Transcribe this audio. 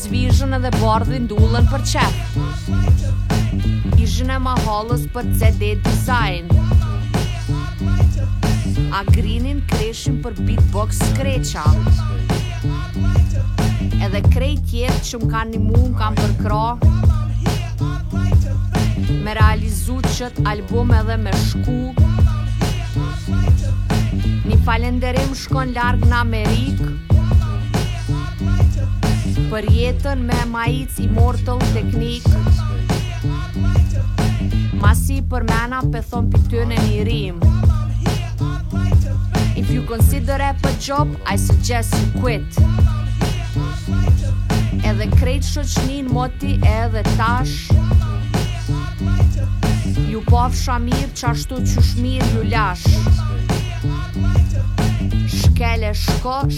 Zvizhën edhe bardhin dullën për qep Ishën e mahallës për CD design Agrinin Kreshin për beatbox skreqa Edhe krejt tjerët që më kanë nimu më kanë përkrah Me realizu qët album edhe me shku Një falënderim shkon larg në Amerikë Për jetën me majic Immortal Technique Masi përmena pe thon pi tyne një rimë If you consider rap a job, I suggest you quit Edhe krejt shoqninë moti edhe tash Ju pafsha mirë qashtu qysh mirë ju lash Shkele shko